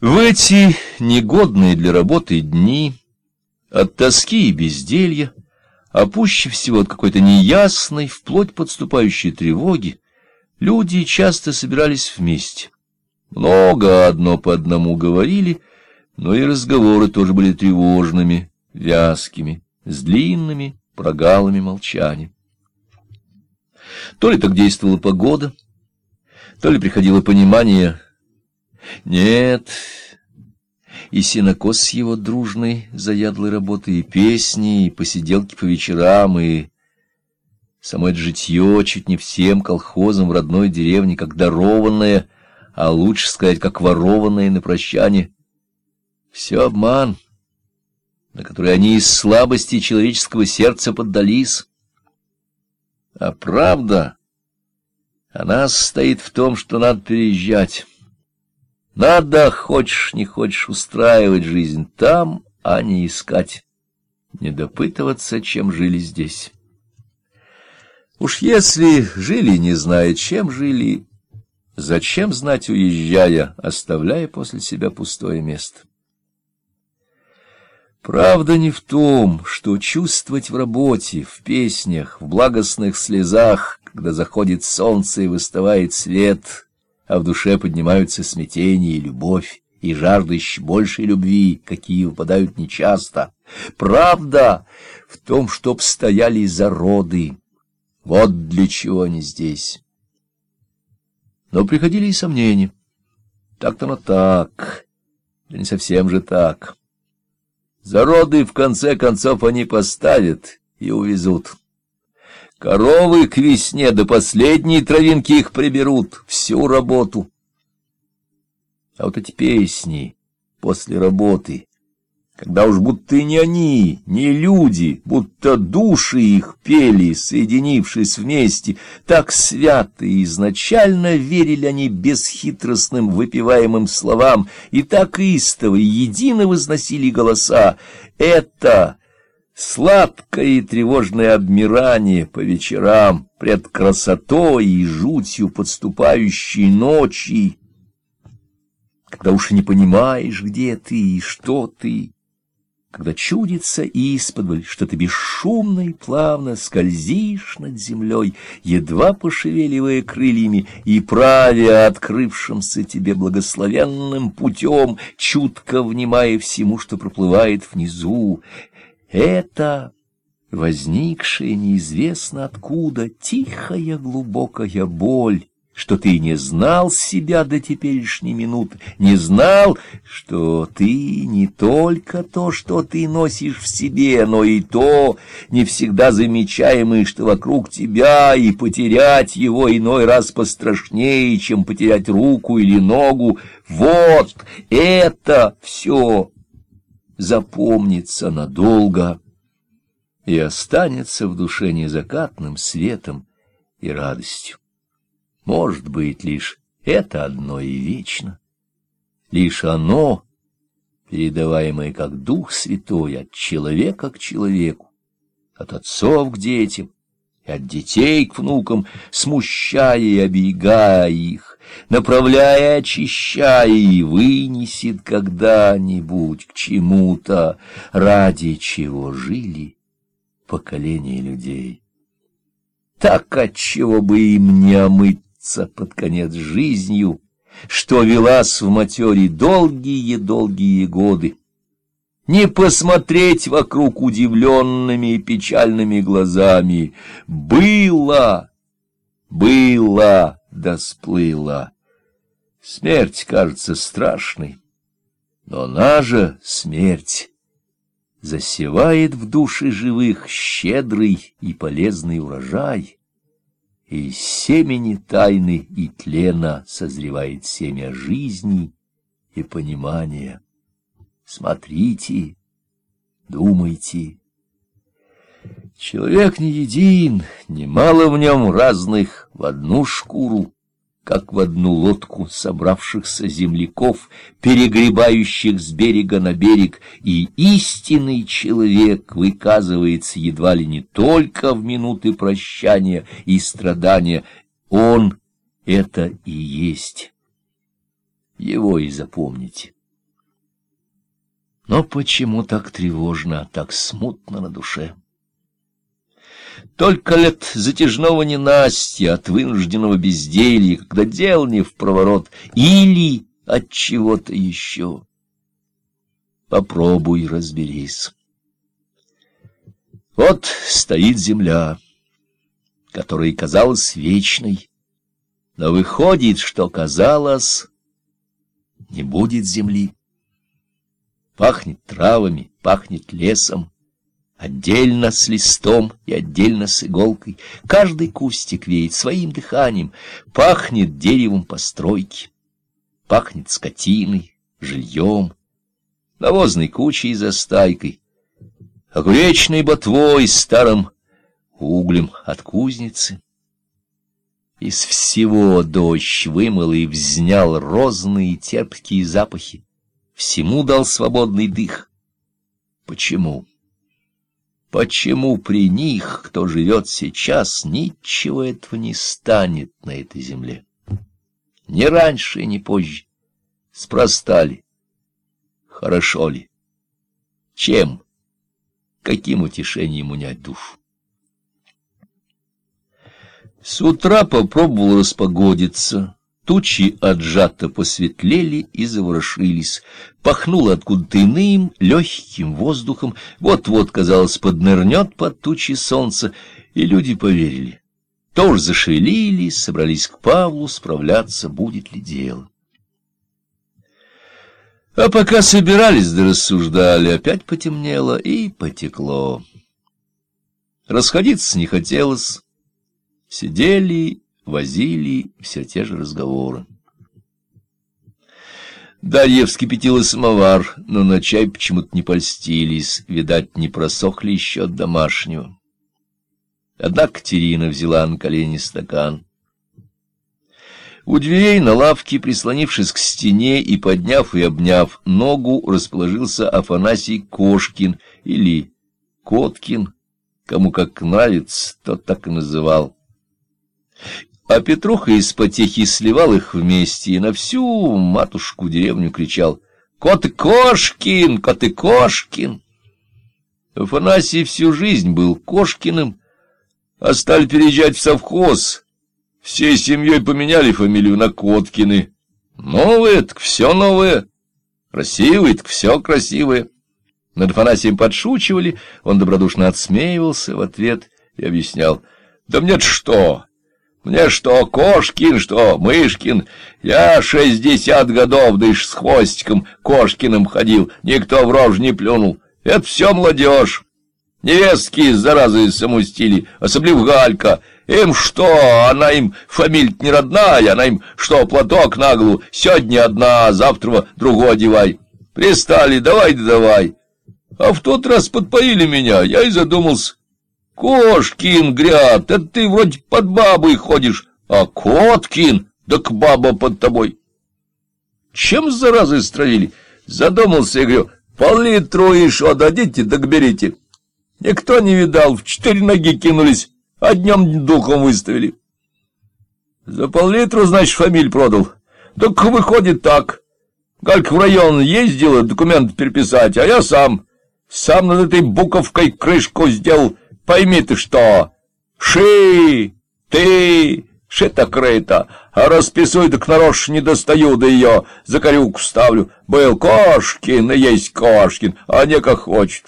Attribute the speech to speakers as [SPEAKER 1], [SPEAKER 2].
[SPEAKER 1] В эти негодные для работы дни, от тоски и безделья, а пуще всего от какой-то неясной, вплоть подступающей тревоги, люди часто собирались вместе. Много одно по одному говорили, но и разговоры тоже были тревожными, вязкими, с длинными прогалами молчания. То ли так действовала погода, то ли приходило понимание нет, и синокос с его дружной, заядлой работы, и песни, и посиделки по вечерам, и само это житье чуть не всем колхозам в родной деревне, как дарованное, а лучше сказать, как ворованное на прощание. Все обман, на который они из слабости человеческого сердца поддались. А правда, она состоит в том, что надо переезжать. Надо, хочешь не хочешь, устраивать жизнь там, а не искать, не допытываться, чем жили здесь. Уж если жили, не зная, чем жили, зачем знать, уезжая, оставляя после себя пустое место? Правда не в том, что чувствовать в работе, в песнях, в благостных слезах, когда заходит солнце и выставает свет — а в душе поднимаются смятение и любовь, и жажда еще большей любви, какие выпадают нечасто. Правда в том, чтоб стояли зароды. Вот для чего они здесь. Но приходили и сомнения. Так-то оно так, да не совсем же так. Зароды, в конце концов, они поставят и увезут. Коровы к весне до последней травинки их приберут, всю работу. А вот эти песни после работы, когда уж будто не они, не люди, будто души их пели, соединившись вместе, так свято и изначально верили они бесхитростным выпиваемым словам, и так истово и едино возносили голоса. Это Сладкое и тревожное обмирание по вечерам пред красотой и жутью подступающей ночи, когда уж не понимаешь, где ты и что ты, когда чудится исподволь, что ты бесшумно и плавно скользишь над землей, едва пошевеливая крыльями и правя открывшимся тебе благословенным путем, чутко внимая всему, что проплывает внизу, это возникшая неизвестно откуда тихая глубокая боль, что ты не знал себя до теперешней минуты, не знал, что ты не только то, что ты носишь в себе, но и то, не всегда замечаемое, что вокруг тебя, и потерять его иной раз пострашнее, чем потерять руку или ногу. Вот это все запомнится надолго и останется в душе незакатным светом и радостью. Может быть, лишь это одно и вечно, лишь оно, передаваемое как Дух Святой от человека к человеку, от отцов к детям, и от детей к внукам, смущая и оберегая их, направляя, очищая и вынесет когда-нибудь к чему-то, ради чего жили поколения людей. Так отчего бы им не омыться под конец жизнью, что велась в матере долгие-долгие годы, не посмотреть вокруг удивленными и печальными глазами. Было, было да сплыла. Смерть кажется страшной, но она же смерть засевает в души живых щедрый и полезный урожай, и семени тайны и тлена созревает семя жизни и понимания. Смотрите, думайте. Человек не един, немало в нем разных в одну шкуру, как в одну лодку собравшихся земляков, перегребающих с берега на берег, и истинный человек выказывается едва ли не только в минуты прощания и страдания, он это и есть. Его и запомните. Но почему так тревожно, так смутно на душе? Только лет затяжного ненастья, от вынужденного безделья, когда дел не в проворот, или от чего-то еще. Попробуй разберись. Вот стоит земля, которая казалась вечной, но выходит, что казалось, не будет земли. Пахнет травами, пахнет лесом, отдельно с листом и отдельно с иголкой. Каждый кустик веет своим дыханием, пахнет деревом постройки, пахнет скотиной, жильем, навозной кучей за стайкой, огуречной ботвой, старым углем от кузницы. Из всего дождь вымыл и взнял розные терпкие запахи, всему дал свободный дых. Почему? Почему при них, кто живет сейчас, ничего этого не станет на этой земле? Ни раньше, ни позже. Спроста ли? Хорошо ли? Чем? Каким утешением унять душу? С утра попробовал распогодиться. Тучи отжато посветлели и заворошились. Пахнуло откуда-то иным, легким воздухом. Вот-вот, казалось, поднырнет под тучи солнца, и люди поверили. Тоже зашевелились, собрались к Павлу справляться, будет ли дело. А пока собирались да рассуждали, опять потемнело и потекло. Расходиться не хотелось. Сидели, возили все те же разговоры. Дарья вскипятила самовар, но на чай почему-то не польстились, видать, не просохли еще от домашнего. Однако Катерина взяла на колени стакан. У дверей на лавке, прислонившись к стене и подняв и обняв ногу, расположился Афанасий Кошкин или Коткин, кому как нравится, тот так и называл. А Петруха из потехи сливал их вместе и на всю матушку деревню кричал «Кот Кошкин! Кот Кошкин!» Афанасий всю жизнь был Кошкиным, а стали переезжать в совхоз. Всей семьей поменяли фамилию на Коткины. Новые, так все новое. Красивые, так все красивое. Над Афанасием подшучивали, он добродушно отсмеивался в ответ и объяснял. «Да мне что? Мне что, Кошкин, что, Мышкин? Я шестьдесят годов, да с хвостиком Кошкиным ходил, никто в рожь не плюнул. Это все молодежь. Невестки заразы самустили, особливо Галька. Им что, она им фамилия не родная, она им что, платок на сегодня одна, а завтра другую одевай. Пристали, давай да давай. А в тот раз подпоили меня, я и задумался. Кошкин, гряд, это ты вроде под бабой ходишь, а Коткин, так баба под тобой. Чем заразы стравили? Задумался, я говорю, пол-литру еще дадите, так берите. Никто не видал, в четыре ноги кинулись, а днем духом выставили. За пол-литру, значит, фамиль продал. Так выходит так. Галька в район ездила документ переписать, а я сам. Сам над этой буковкой крышку сделал, Пойми ты что, ши, ты, шито-крыто, а расписуй так нарочь не достаю до ее, за корюку ставлю. Был Кошкин, и есть Кошкин, а не как хочет.